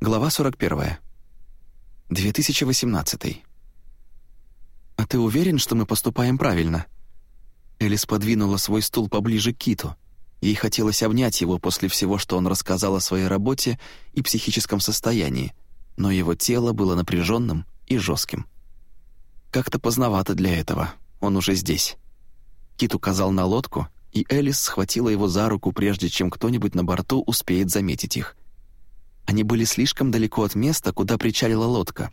Глава 41. 2018. «А ты уверен, что мы поступаем правильно?» Элис подвинула свой стул поближе к Киту. Ей хотелось обнять его после всего, что он рассказал о своей работе и психическом состоянии, но его тело было напряженным и жестким. Как-то поздновато для этого, он уже здесь. Кит указал на лодку, и Элис схватила его за руку, прежде чем кто-нибудь на борту успеет заметить их. Они были слишком далеко от места, куда причалила лодка,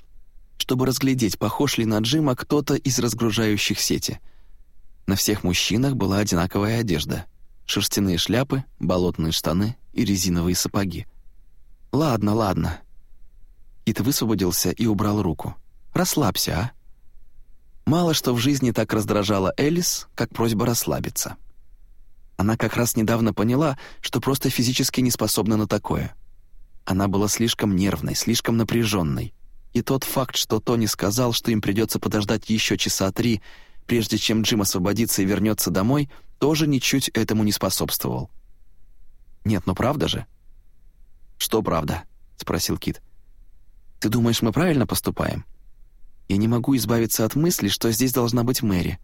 чтобы разглядеть, похож ли на Джима кто-то из разгружающих сети. На всех мужчинах была одинаковая одежда — шерстяные шляпы, болотные штаны и резиновые сапоги. «Ладно, ладно». Кит высвободился и убрал руку. «Расслабься, а?» Мало что в жизни так раздражало Элис, как просьба расслабиться. Она как раз недавно поняла, что просто физически не способна на такое. Она была слишком нервной, слишком напряженной. И тот факт, что Тони сказал, что им придется подождать еще часа три, прежде чем Джим освободится и вернется домой, тоже ничуть этому не способствовал. «Нет, ну правда же?» «Что правда?» — спросил Кит. «Ты думаешь, мы правильно поступаем?» Я не могу избавиться от мысли, что здесь должна быть Мэри».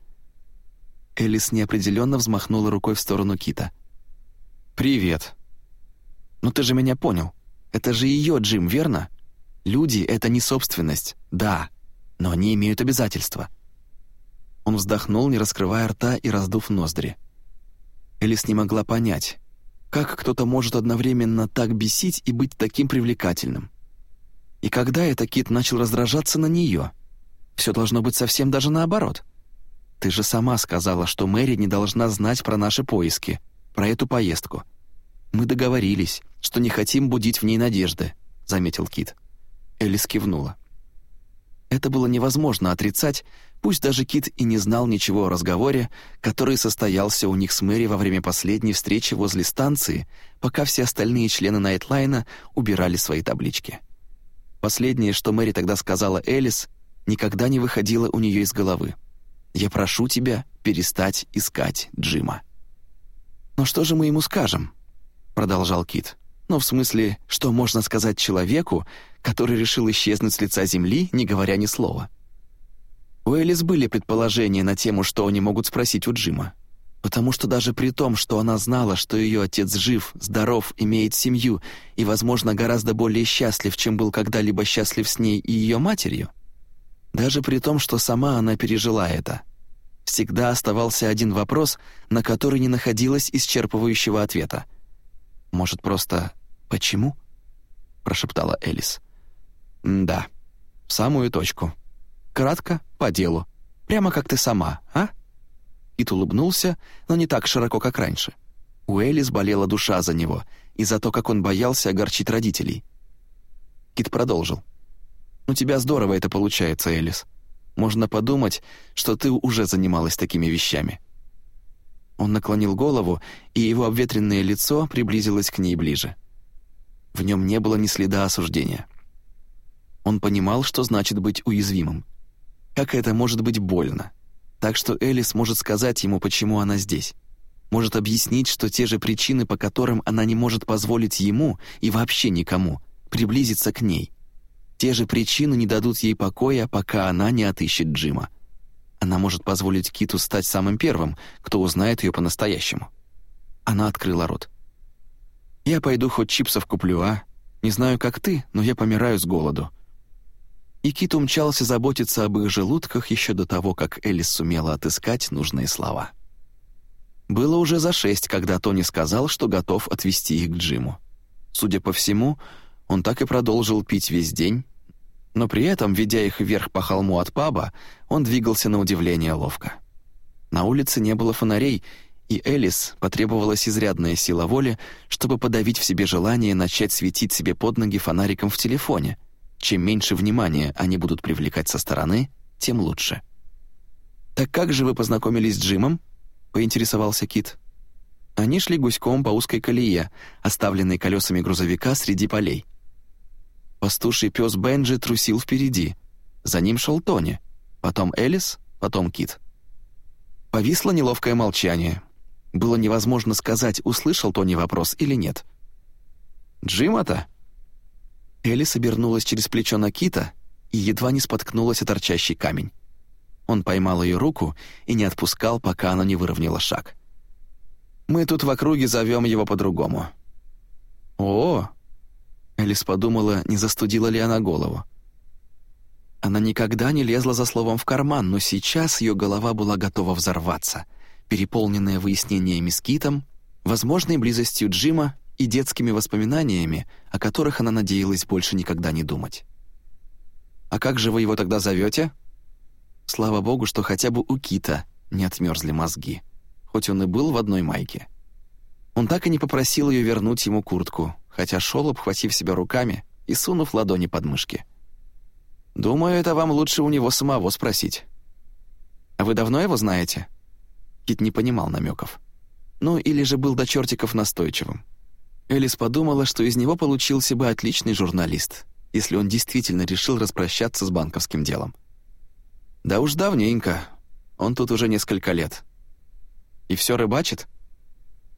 Элис неопределенно взмахнула рукой в сторону Кита. «Привет». «Ну ты же меня понял. Это же ее Джим, верно? Люди — это не собственность, да, но они имеют обязательства». Он вздохнул, не раскрывая рта и раздув ноздри. Элис не могла понять, как кто-то может одновременно так бесить и быть таким привлекательным. И когда это Кит начал раздражаться на нее — все должно быть совсем даже наоборот. Ты же сама сказала, что Мэри не должна знать про наши поиски, про эту поездку. Мы договорились, что не хотим будить в ней надежды», — заметил Кит. Элис кивнула. Это было невозможно отрицать, пусть даже Кит и не знал ничего о разговоре, который состоялся у них с Мэри во время последней встречи возле станции, пока все остальные члены Найтлайна убирали свои таблички. Последнее, что Мэри тогда сказала Элис — никогда не выходила у нее из головы. «Я прошу тебя перестать искать Джима». «Но что же мы ему скажем?» — продолжал Кит. «Ну, в смысле, что можно сказать человеку, который решил исчезнуть с лица земли, не говоря ни слова?» У Элис были предположения на тему, что они могут спросить у Джима. Потому что даже при том, что она знала, что ее отец жив, здоров, имеет семью и, возможно, гораздо более счастлив, чем был когда-либо счастлив с ней и ее матерью, даже при том, что сама она пережила это. Всегда оставался один вопрос, на который не находилось исчерпывающего ответа. «Может, просто «почему?» — прошептала Элис. «Да, в самую точку. Кратко, по делу. Прямо как ты сама, а?» Кит улыбнулся, но не так широко, как раньше. У Элис болела душа за него и за то, как он боялся огорчить родителей. Кит продолжил. «У тебя здорово это получается, Элис. Можно подумать, что ты уже занималась такими вещами». Он наклонил голову, и его обветренное лицо приблизилось к ней ближе. В нем не было ни следа осуждения. Он понимал, что значит быть уязвимым. Как это может быть больно. Так что Элис может сказать ему, почему она здесь. Может объяснить, что те же причины, по которым она не может позволить ему и вообще никому приблизиться к ней — те же причины не дадут ей покоя, пока она не отыщет Джима. Она может позволить Киту стать самым первым, кто узнает ее по-настоящему. Она открыла рот. «Я пойду хоть чипсов куплю, а? Не знаю, как ты, но я помираю с голоду». И Кит умчался заботиться об их желудках еще до того, как Элис сумела отыскать нужные слова. Было уже за шесть, когда Тони сказал, что готов отвезти их к Джиму. Судя по всему, он так и продолжил пить весь день, но при этом, ведя их вверх по холму от паба, он двигался на удивление ловко. На улице не было фонарей, и Элис потребовалась изрядная сила воли, чтобы подавить в себе желание начать светить себе под ноги фонариком в телефоне. Чем меньше внимания они будут привлекать со стороны, тем лучше. «Так как же вы познакомились с Джимом?» — поинтересовался Кит. Они шли гуськом по узкой колее, оставленной колесами грузовика среди полей. Пастуший пес Бенджи трусил впереди. За ним шел Тони, потом Элис, потом Кит. Повисло неловкое молчание. Было невозможно сказать, услышал Тони вопрос или нет. «Джим это?» Элис обернулась через плечо на Кита и едва не споткнулась о торчащий камень. Он поймал ее руку и не отпускал, пока она не выровняла шаг. «Мы тут в округе зовем его по-другому». «О!» Элис подумала, не застудила ли она голову. Она никогда не лезла за словом в карман, но сейчас ее голова была готова взорваться, переполненная выяснениями с Китом, возможной близостью Джима и детскими воспоминаниями, о которых она надеялась больше никогда не думать. «А как же вы его тогда зовете?» Слава богу, что хотя бы у Кита не отмерзли мозги, хоть он и был в одной майке. Он так и не попросил ее вернуть ему куртку, хотя шел, обхватив себя руками и сунув ладони под мышки. «Думаю, это вам лучше у него самого спросить». «А вы давно его знаете?» Кит не понимал намеков. Ну, или же был до чертиков настойчивым. Элис подумала, что из него получился бы отличный журналист, если он действительно решил распрощаться с банковским делом. «Да уж давненько. Он тут уже несколько лет. И все рыбачит?»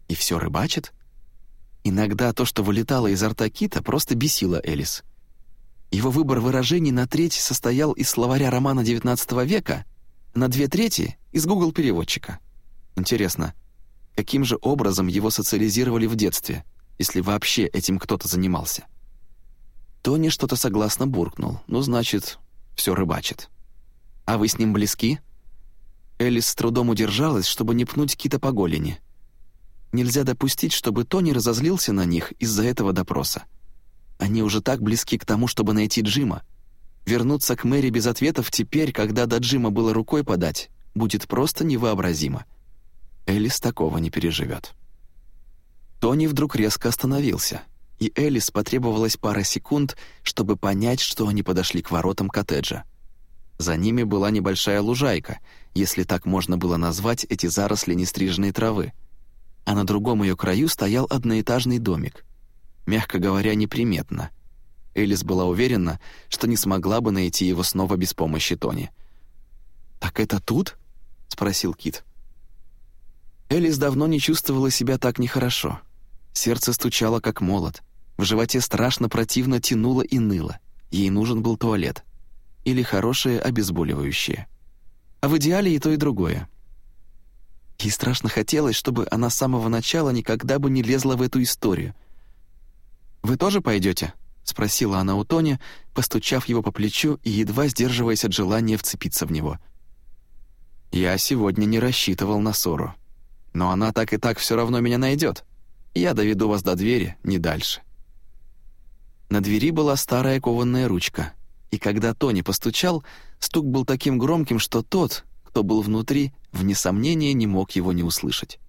«И все рыбачит?» Иногда то, что вылетало изо рта Кита, просто бесило Элис. Его выбор выражений на треть состоял из словаря романа XIX века, на две трети — из Google-переводчика. Интересно, каким же образом его социализировали в детстве, если вообще этим кто-то занимался? Тони что-то согласно буркнул, ну, значит, все рыбачит. «А вы с ним близки?» Элис с трудом удержалась, чтобы не пнуть Кита по голени. Нельзя допустить, чтобы Тони разозлился на них из-за этого допроса. Они уже так близки к тому, чтобы найти Джима. Вернуться к Мэри без ответов теперь, когда до Джима было рукой подать, будет просто невообразимо. Элис такого не переживет. Тони вдруг резко остановился, и Элис потребовалась пара секунд, чтобы понять, что они подошли к воротам коттеджа. За ними была небольшая лужайка, если так можно было назвать эти заросли нестриженной травы. А на другом ее краю стоял одноэтажный домик. Мягко говоря, неприметно. Элис была уверена, что не смогла бы найти его снова без помощи Тони. «Так это тут?» — спросил Кит. Элис давно не чувствовала себя так нехорошо. Сердце стучало, как молот. В животе страшно противно тянуло и ныло. Ей нужен был туалет. Или хорошее обезболивающее. А в идеале и то, и другое. Ей страшно хотелось, чтобы она с самого начала никогда бы не лезла в эту историю. «Вы тоже пойдете?» — спросила она у Тони, постучав его по плечу и едва сдерживаясь от желания вцепиться в него. «Я сегодня не рассчитывал на ссору», но она так и так все равно меня найдет. Я доведу вас до двери, не дальше». На двери была старая кованная ручка, и когда Тони постучал, стук был таким громким, что тот, кто был внутри, вне сомнения не мог его не услышать.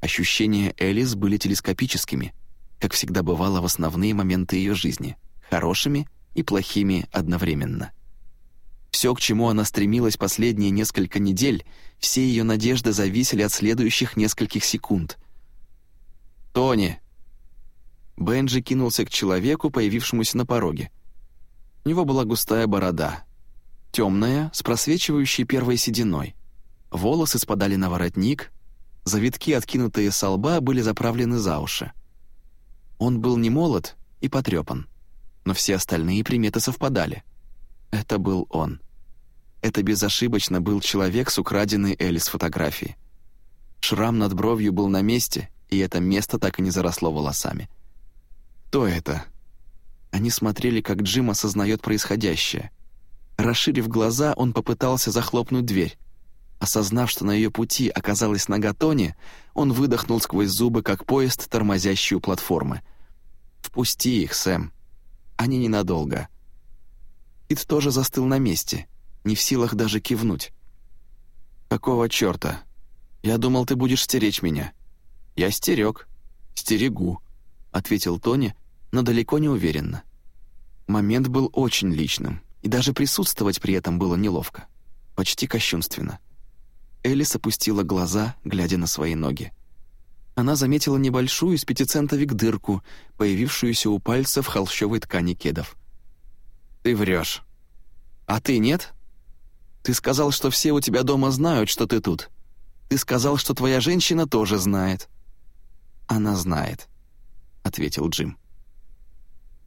Ощущения Элис были телескопическими, как всегда бывало в основные моменты ее жизни, хорошими и плохими одновременно. Все, к чему она стремилась последние несколько недель, все ее надежды зависели от следующих нескольких секунд. «Тони!» Бенджи кинулся к человеку, появившемуся на пороге. У него была густая борода, темная, с просвечивающей первой сединой. Волосы спадали на воротник, завитки, откинутые со лба, были заправлены за уши. Он был не молод и потрепан, но все остальные приметы совпадали. Это был он. Это безошибочно был человек с украденной Элис фотографии. Шрам над бровью был на месте, и это место так и не заросло волосами. Кто это? Они смотрели, как Джим осознает происходящее. Расширив глаза, он попытался захлопнуть дверь. Осознав, что на ее пути оказалась нога Тони, он выдохнул сквозь зубы, как поезд, тормозящий у платформы. «Впусти их, Сэм. Они ненадолго». Кит тоже застыл на месте, не в силах даже кивнуть. «Какого чёрта? Я думал, ты будешь стеречь меня». «Я стерег. Стерегу», — ответил Тони, но далеко не уверенно. Момент был очень личным, и даже присутствовать при этом было неловко. Почти кощунственно. Элис опустила глаза, глядя на свои ноги. Она заметила небольшую с пятицентовик дырку, появившуюся у пальца в холщовой ткани кедов. «Ты врешь. А ты нет? Ты сказал, что все у тебя дома знают, что ты тут. Ты сказал, что твоя женщина тоже знает». «Она знает», — ответил Джим.